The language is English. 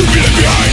to be left behind